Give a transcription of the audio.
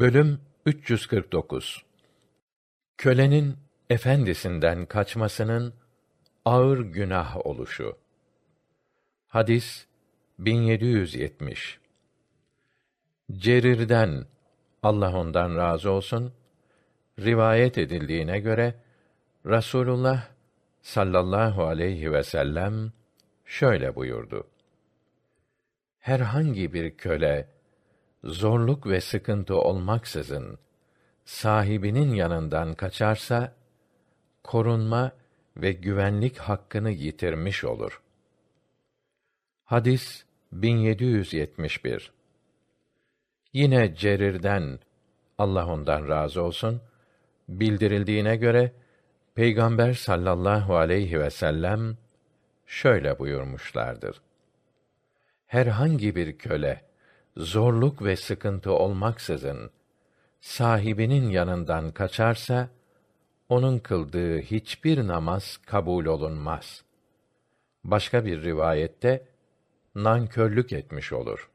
Bölüm 349 Kölenin efendisinden kaçmasının ağır günah oluşu. Hadis 1770 Cerir'den Allah ondan razı olsun rivayet edildiğine göre Rasulullah sallallahu aleyhi ve sellem şöyle buyurdu. Herhangi bir köle zorluk ve sıkıntı olmaksızın sahibinin yanından kaçarsa korunma ve güvenlik hakkını yitirmiş olur. Hadis 1771 Yine Cerir'den Allah ondan razı olsun bildirildiğine göre Peygamber sallallahu aleyhi ve sellem şöyle buyurmuşlardır. Herhangi bir köle zorluk ve sıkıntı olmaksızın sahibinin yanından kaçarsa onun kıldığı hiçbir namaz kabul olunmaz. Başka bir rivayette nankörlük etmiş olur.